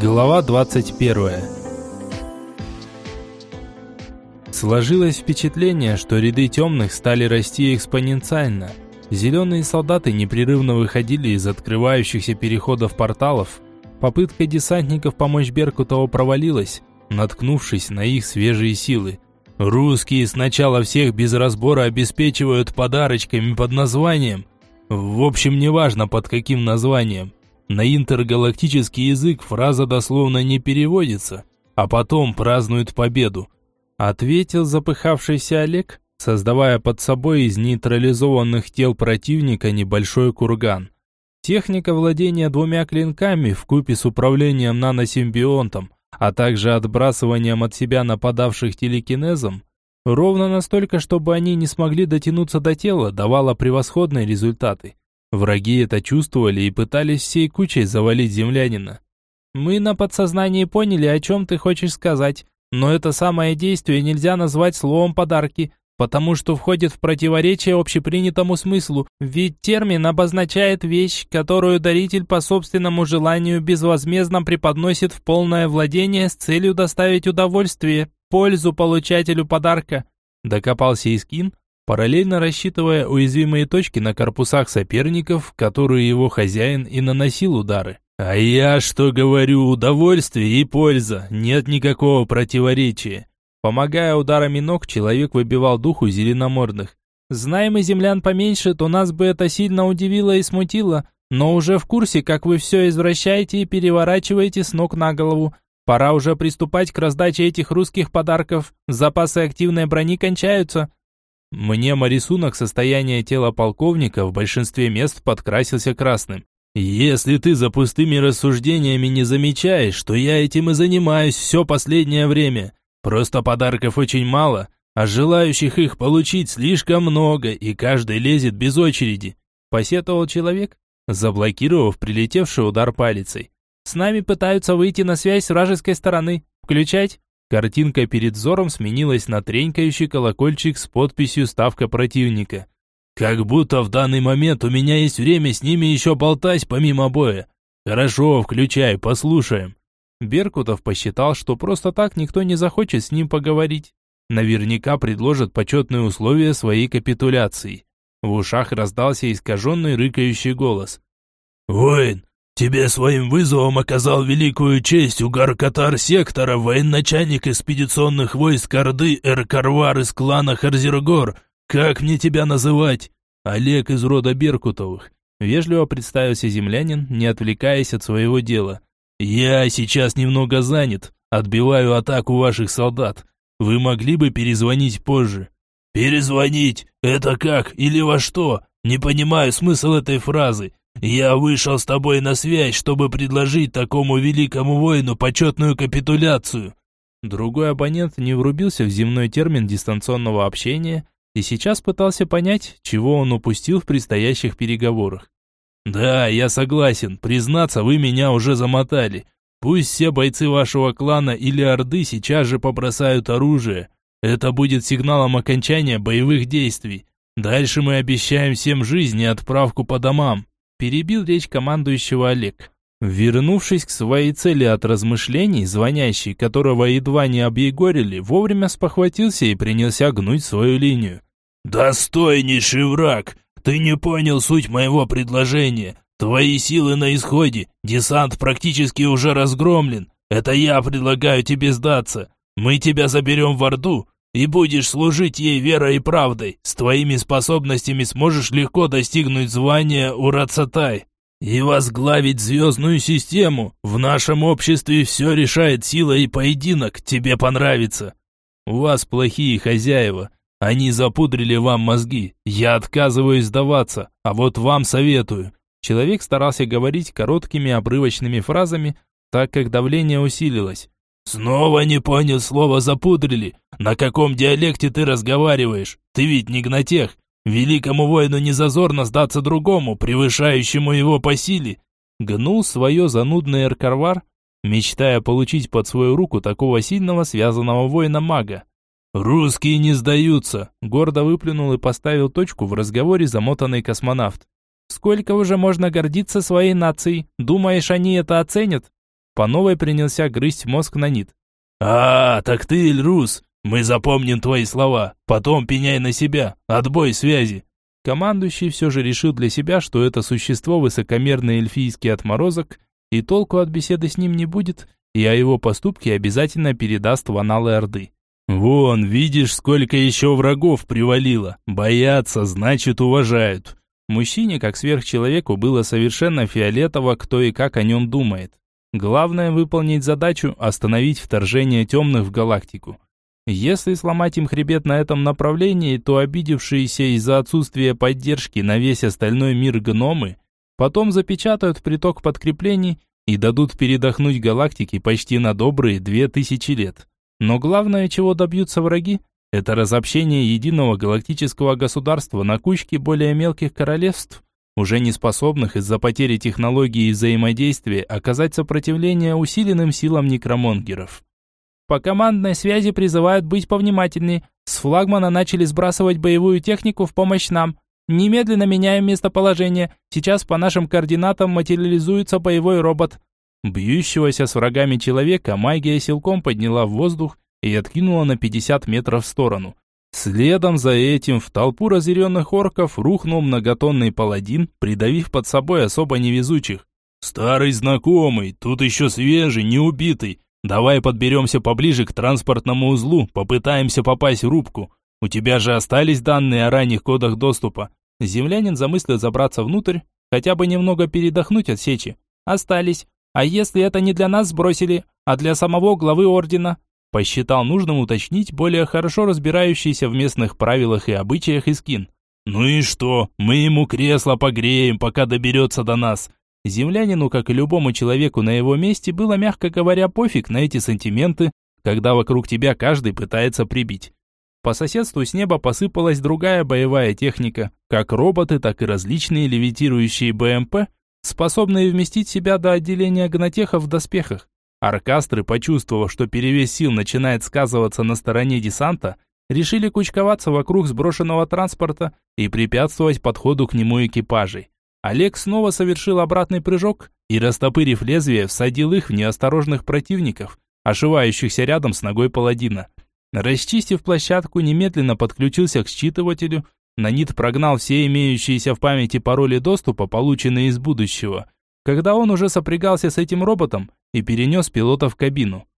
Глава 21 Сложилось впечатление, что ряды темных стали расти экспоненциально. Зеленые солдаты непрерывно выходили из открывающихся переходов порталов. Попытка десантников помочь Беркутову провалилась, наткнувшись на их свежие силы. Русские сначала всех без разбора обеспечивают подарочками под названием. В общем, неважно под каким названием. На интергалактический язык фраза дословно не переводится, а потом празднуют победу. Ответил запыхавшийся Олег, создавая под собой из нейтрализованных тел противника небольшой курган. Техника владения двумя клинками в купе с управлением наносимбионтом, а также отбрасыванием от себя нападавших телекинезом, ровно настолько, чтобы они не смогли дотянуться до тела, давала превосходные результаты. Враги это чувствовали и пытались всей кучей завалить землянина. Мы на подсознании поняли, о чем ты хочешь сказать, но это самое действие нельзя назвать словом «подарки», потому что входит в противоречие общепринятому смыслу, ведь термин обозначает вещь, которую даритель по собственному желанию безвозмездно преподносит в полное владение с целью доставить удовольствие, пользу получателю подарка. Докопался Искин, параллельно рассчитывая уязвимые точки на корпусах соперников, которые его хозяин и наносил удары. «А я что говорю, удовольствие и польза, нет никакого противоречия». Помогая ударами ног, человек выбивал дух у зеленомордных. «Знаем мы землян поменьше, то нас бы это сильно удивило и смутило, но уже в курсе, как вы все извращаете и переворачиваете с ног на голову. Пора уже приступать к раздаче этих русских подарков. Запасы активной брони кончаются. Мне рисунок состояния тела полковника в большинстве мест подкрасился красным. Если ты за пустыми рассуждениями не замечаешь, что я этим и занимаюсь все последнее время. Просто подарков очень мало, а желающих их получить слишком много, и каждый лезет без очереди. Посетовал человек, заблокировав прилетевший удар палицей. С нами пытаются выйти на связь с вражеской стороны. Включать? Картинка перед взором сменилась на тренькающий колокольчик с подписью «Ставка противника». «Как будто в данный момент у меня есть время с ними еще болтать помимо боя. Хорошо, включай, послушаем». Беркутов посчитал, что просто так никто не захочет с ним поговорить. Наверняка предложат почетные условия своей капитуляции. В ушах раздался искаженный рыкающий голос. «Воин, Тебе своим вызовом оказал великую честь угар-катар сектора, военачальник экспедиционных войск Орды Эркарвар из клана Харзергор. Как мне тебя называть? Олег из рода Беркутовых. Вежливо представился землянин, не отвлекаясь от своего дела. Я сейчас немного занят, отбиваю атаку ваших солдат. Вы могли бы перезвонить позже. Перезвонить? Это как? Или во что? Не понимаю смысл этой фразы. Я вышел с тобой на связь, чтобы предложить такому великому воину почетную капитуляцию». Другой абонент не врубился в земной термин дистанционного общения и сейчас пытался понять, чего он упустил в предстоящих переговорах. «Да, я согласен, признаться, вы меня уже замотали. Пусть все бойцы вашего клана или Орды сейчас же побросают оружие. Это будет сигналом окончания боевых действий. Дальше мы обещаем всем жизнь и отправку по домам». Перебил речь командующего Олег. Вернувшись к своей цели от размышлений, звонящий, которого едва не объегорили, вовремя спохватился и принялся гнуть свою линию. «Достойнейший враг! Ты не понял суть моего предложения. Твои силы на исходе, десант практически уже разгромлен. Это я предлагаю тебе сдаться. Мы тебя заберем в Орду, и будешь служить ей верой и правдой. С твоими способностями сможешь легко достигнуть звания Урацатай и возглавить звездную систему. В нашем обществе все решает сила и поединок, тебе понравится. У вас плохие хозяева, они запудрили вам мозги. Я отказываюсь сдаваться, а вот вам советую. Человек старался говорить короткими обрывочными фразами, так как давление усилилось. «Снова не понял слово «запудрили». На каком диалекте ты разговариваешь? Ты ведь не гнатех. Великому воину не зазорно сдаться другому, превышающему его по силе». Гнул свое занудное эркарвар, мечтая получить под свою руку такого сильного связанного воина-мага. «Русские не сдаются», — гордо выплюнул и поставил точку в разговоре замотанный космонавт. «Сколько уже можно гордиться своей нацией? Думаешь, они это оценят?» По новой принялся грызть мозг на нит. «А, так ты, Эльрус, мы запомним твои слова, потом пеняй на себя, отбой связи». Командующий все же решил для себя, что это существо высокомерный эльфийский отморозок, и толку от беседы с ним не будет, и о его поступке обязательно передаст в аналы Орды. «Вон, видишь, сколько еще врагов привалило. Боятся, значит, уважают». Мужчине, как сверхчеловеку, было совершенно фиолетово, кто и как о нем думает. Главное выполнить задачу – остановить вторжение темных в галактику. Если сломать им хребет на этом направлении, то обидевшиеся из-за отсутствия поддержки на весь остальной мир гномы потом запечатают приток подкреплений и дадут передохнуть галактике почти на добрые две тысячи лет. Но главное, чего добьются враги, это разобщение единого галактического государства на кучки более мелких королевств, уже не способных из-за потери технологии взаимодействия оказать сопротивление усиленным силам некромонгеров. По командной связи призывают быть повнимательнее. С флагмана начали сбрасывать боевую технику в помощь нам. Немедленно меняем местоположение. Сейчас по нашим координатам материализуется боевой робот. Бьющегося с врагами человека магия силком подняла в воздух и откинула на 50 метров в сторону. Следом за этим в толпу разъяренных орков рухнул многотонный паладин, придавив под собой особо невезучих. «Старый знакомый, тут еще свежий, не убитый. Давай подберемся поближе к транспортному узлу, попытаемся попасть в рубку. У тебя же остались данные о ранних кодах доступа». Землянин замыслил забраться внутрь, хотя бы немного передохнуть от сечи. «Остались. А если это не для нас сбросили, а для самого главы ордена?» Посчитал нужным уточнить более хорошо разбирающийся в местных правилах и обычаях Искин. «Ну и что? Мы ему кресло погреем, пока доберется до нас». Землянину, как и любому человеку на его месте, было, мягко говоря, пофиг на эти сантименты, когда вокруг тебя каждый пытается прибить. По соседству с неба посыпалась другая боевая техника, как роботы, так и различные левитирующие БМП, способные вместить себя до отделения гнотехов в доспехах. Аркастры, почувствовав, что перевес сил начинает сказываться на стороне десанта, решили кучковаться вокруг сброшенного транспорта и препятствовать подходу к нему экипажей. Олег снова совершил обратный прыжок и, растопырив лезвие, всадил их в неосторожных противников, ошивающихся рядом с ногой паладина. Расчистив площадку, немедленно подключился к считывателю Нанит прогнал все имеющиеся в памяти пароли доступа, полученные из будущего, когда он уже сопрягался с этим роботом и перенес пилота в кабину.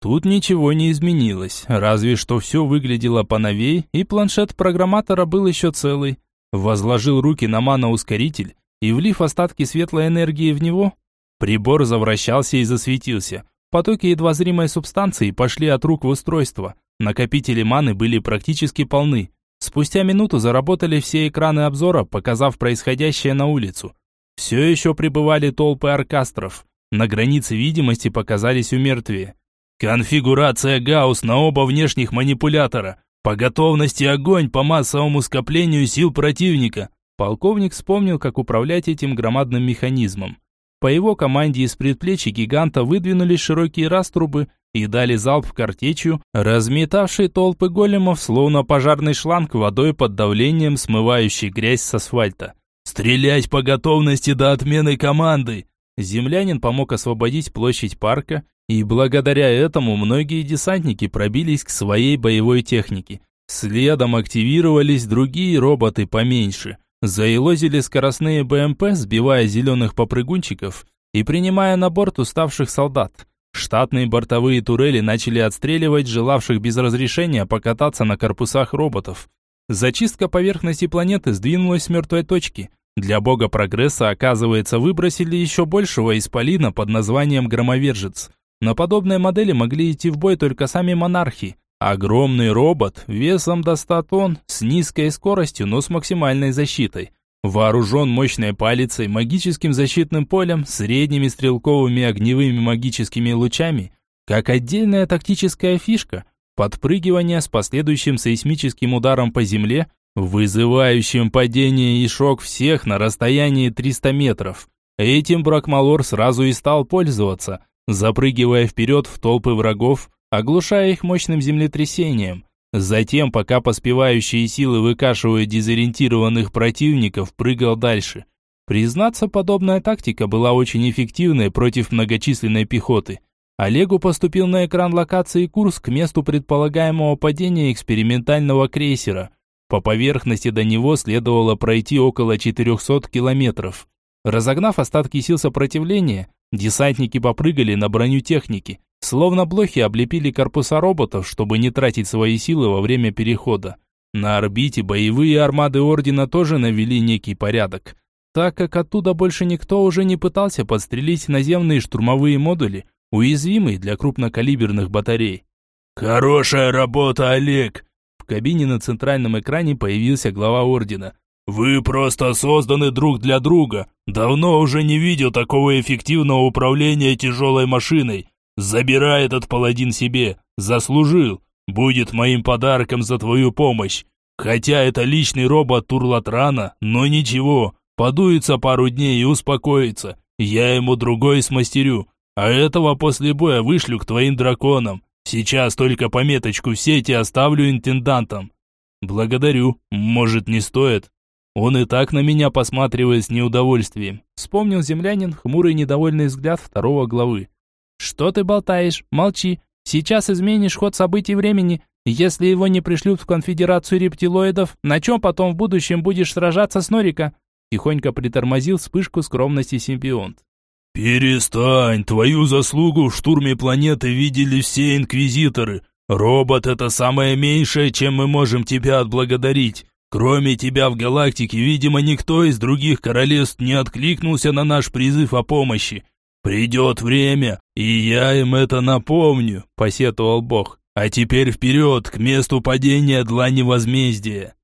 Тут ничего не изменилось, разве что все выглядело поновей, и планшет программатора был еще целый. Возложил руки на маноускоритель и, влив остатки светлой энергии в него, прибор завращался и засветился. Потоки едва зримой субстанции пошли от рук в устройство. Накопители маны были практически полны. Спустя минуту заработали все экраны обзора, показав происходящее на улицу. Все еще прибывали толпы оркастров. На границе видимости показались умертвие. Конфигурация Гаусс на оба внешних манипулятора. По готовности огонь по массовому скоплению сил противника. Полковник вспомнил, как управлять этим громадным механизмом. По его команде из предплечья гиганта выдвинулись широкие раструбы и дали залп картечью, разметавший толпы големов, словно пожарный шланг водой под давлением, смывающий грязь с асфальта. «Стрелять по готовности до отмены команды!» Землянин помог освободить площадь парка, и благодаря этому многие десантники пробились к своей боевой технике. Следом активировались другие роботы поменьше. Заилозили скоростные БМП, сбивая зеленых попрыгунчиков и принимая на борт уставших солдат. Штатные бортовые турели начали отстреливать желавших без разрешения покататься на корпусах роботов. Зачистка поверхности планеты сдвинулась с мертвой точки. Для бога прогресса, оказывается, выбросили еще большего исполина под названием Громовержец. На подобной модели могли идти в бой только сами монархи. Огромный робот, весом до 100 тонн, с низкой скоростью, но с максимальной защитой. Вооружен мощной палицей, магическим защитным полем, средними стрелковыми огневыми магическими лучами, как отдельная тактическая фишка, подпрыгивание с последующим сейсмическим ударом по земле, вызывающим падение и шок всех на расстоянии 300 метров. Этим Бракмалор сразу и стал пользоваться, запрыгивая вперед в толпы врагов, оглушая их мощным землетрясением. Затем, пока поспевающие силы выкашивают дезориентированных противников, прыгал дальше. Признаться, подобная тактика была очень эффективной против многочисленной пехоты. Олегу поступил на экран локации курс к месту предполагаемого падения экспериментального крейсера. По поверхности до него следовало пройти около 400 километров. Разогнав остатки сил сопротивления, десантники попрыгали на броню техники, словно блохи облепили корпуса роботов, чтобы не тратить свои силы во время перехода. На орбите боевые армады Ордена тоже навели некий порядок так как оттуда больше никто уже не пытался подстрелить наземные штурмовые модули, уязвимые для крупнокалиберных батарей. «Хорошая работа, Олег!» В кабине на центральном экране появился глава Ордена. «Вы просто созданы друг для друга. Давно уже не видел такого эффективного управления тяжелой машиной. Забирай этот паладин себе. Заслужил. Будет моим подарком за твою помощь. Хотя это личный робот Турлатрана, но ничего. Подуется пару дней и успокоится. Я ему другой смастерю. А этого после боя вышлю к твоим драконам. Сейчас только пометочку в сети оставлю интендантам. Благодарю. Может, не стоит? Он и так на меня посматривает с неудовольствием. Вспомнил землянин хмурый недовольный взгляд второго главы. Что ты болтаешь? Молчи. Сейчас изменишь ход событий времени. Если его не пришлют в конфедерацию рептилоидов, на чем потом в будущем будешь сражаться с Норика? Тихонько притормозил вспышку скромности симбионт. «Перестань, твою заслугу в штурме планеты видели все инквизиторы. Робот — это самое меньшее, чем мы можем тебя отблагодарить. Кроме тебя в галактике, видимо, никто из других королевств не откликнулся на наш призыв о помощи. Придет время, и я им это напомню», — посетовал Бог. «А теперь вперед, к месту падения длани возмездия».